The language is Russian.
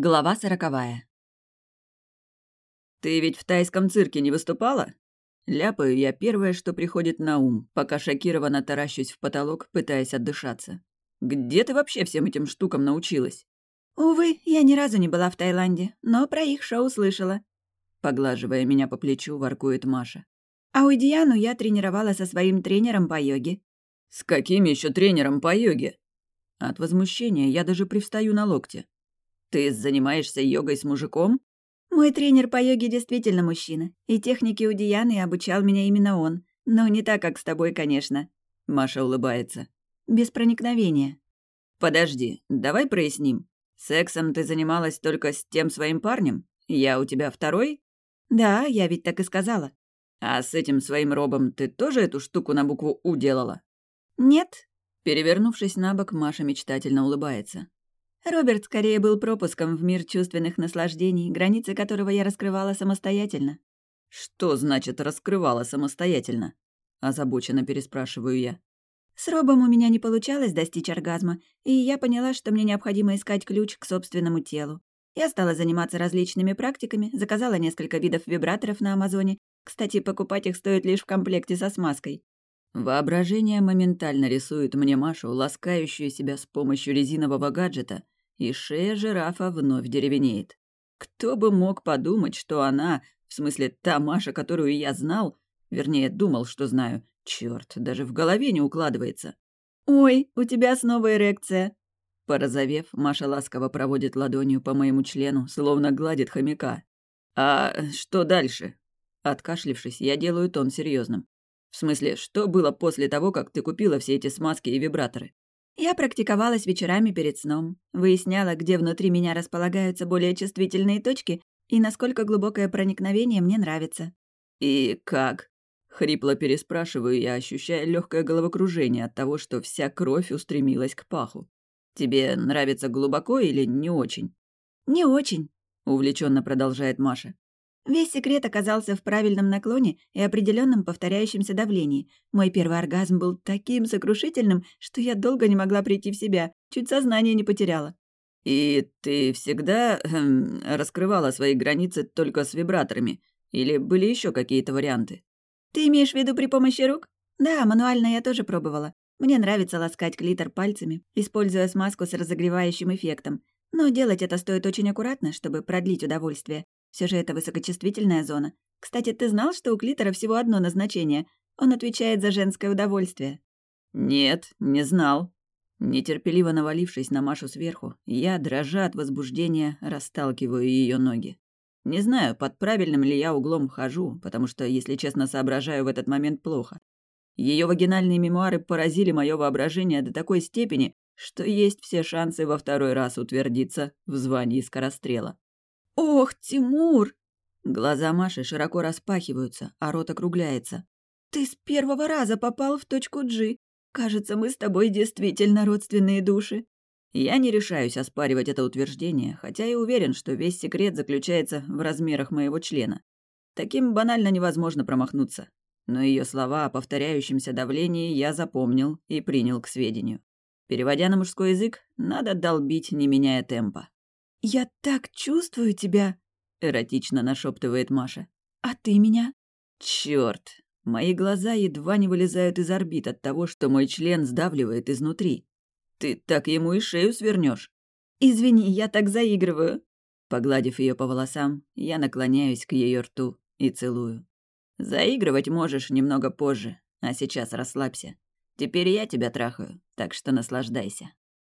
Глава сороковая. «Ты ведь в тайском цирке не выступала?» Ляпаю я первое, что приходит на ум, пока шокированно таращусь в потолок, пытаясь отдышаться. «Где ты вообще всем этим штукам научилась?» «Увы, я ни разу не была в Таиланде, но про их шоу слышала», — поглаживая меня по плечу, воркует Маша. «А у Диану я тренировала со своим тренером по йоге». «С каким еще тренером по йоге?» От возмущения я даже привстаю на локте. Ты занимаешься йогой с мужиком? Мой тренер по йоге действительно мужчина, и техники у Дианы обучал меня именно он. Но не так, как с тобой, конечно. Маша улыбается. Без проникновения. Подожди, давай проясним. Сексом ты занималась только с тем своим парнем? Я у тебя второй? Да, я ведь так и сказала. А с этим своим робом ты тоже эту штуку на букву «У» делала? Нет. Перевернувшись на бок, Маша мечтательно улыбается. Роберт скорее был пропуском в мир чувственных наслаждений, границы которого я раскрывала самостоятельно. «Что значит «раскрывала самостоятельно»?» – озабоченно переспрашиваю я. С Робом у меня не получалось достичь оргазма, и я поняла, что мне необходимо искать ключ к собственному телу. Я стала заниматься различными практиками, заказала несколько видов вибраторов на Амазоне. Кстати, покупать их стоит лишь в комплекте со смазкой. Воображение моментально рисует мне Машу, ласкающую себя с помощью резинового гаджета, и шея жирафа вновь деревенеет. Кто бы мог подумать, что она, в смысле та Маша, которую я знал, вернее, думал, что знаю, черт, даже в голове не укладывается. «Ой, у тебя снова эрекция!» Порозовев, Маша ласково проводит ладонью по моему члену, словно гладит хомяка. «А что дальше?» Откашлившись, я делаю тон серьезным. В смысле, что было после того, как ты купила все эти смазки и вибраторы? Я практиковалась вечерами перед сном, выясняла, где внутри меня располагаются более чувствительные точки и насколько глубокое проникновение мне нравится. «И как?» — хрипло переспрашиваю я, ощущая легкое головокружение от того, что вся кровь устремилась к паху. «Тебе нравится глубоко или не очень?» «Не очень», — увлеченно продолжает Маша. Весь секрет оказался в правильном наклоне и определенном повторяющемся давлении. Мой первый оргазм был таким сокрушительным, что я долго не могла прийти в себя, чуть сознание не потеряла. «И ты всегда эм, раскрывала свои границы только с вибраторами? Или были еще какие-то варианты?» «Ты имеешь в виду при помощи рук?» «Да, мануально я тоже пробовала. Мне нравится ласкать клитор пальцами, используя смазку с разогревающим эффектом. Но делать это стоит очень аккуратно, чтобы продлить удовольствие. Все же это высокочувствительная зона. Кстати, ты знал, что у клитора всего одно назначение? Он отвечает за женское удовольствие. Нет, не знал. Нетерпеливо навалившись на Машу сверху, я, дрожа от возбуждения, расталкиваю ее ноги. Не знаю, под правильным ли я углом хожу, потому что, если честно, соображаю в этот момент плохо. Ее вагинальные мемуары поразили мое воображение до такой степени, что есть все шансы во второй раз утвердиться в звании скорострела. «Ох, Тимур!» Глаза Маши широко распахиваются, а рот округляется. «Ты с первого раза попал в точку G. Кажется, мы с тобой действительно родственные души». Я не решаюсь оспаривать это утверждение, хотя и уверен, что весь секрет заключается в размерах моего члена. Таким банально невозможно промахнуться. Но ее слова о повторяющемся давлении я запомнил и принял к сведению. Переводя на мужской язык, надо долбить, не меняя темпа. «Я так чувствую тебя», — эротично нашептывает Маша. «А ты меня?» Черт! Мои глаза едва не вылезают из орбит от того, что мой член сдавливает изнутри. Ты так ему и шею свернешь. «Извини, я так заигрываю». Погладив ее по волосам, я наклоняюсь к ее рту и целую. Заигрывать можешь немного позже, а сейчас расслабься. Теперь я тебя трахаю, так что наслаждайся.